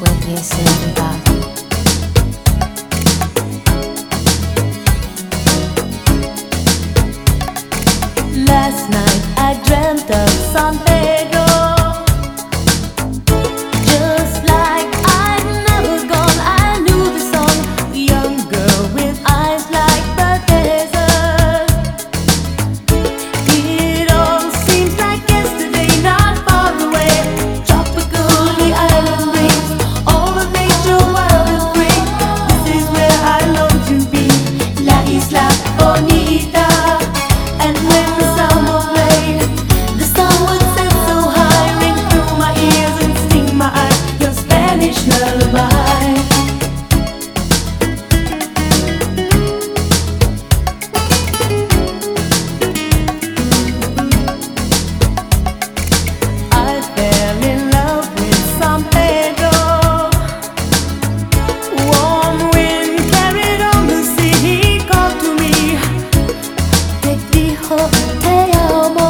with you soon, Last night. 那么。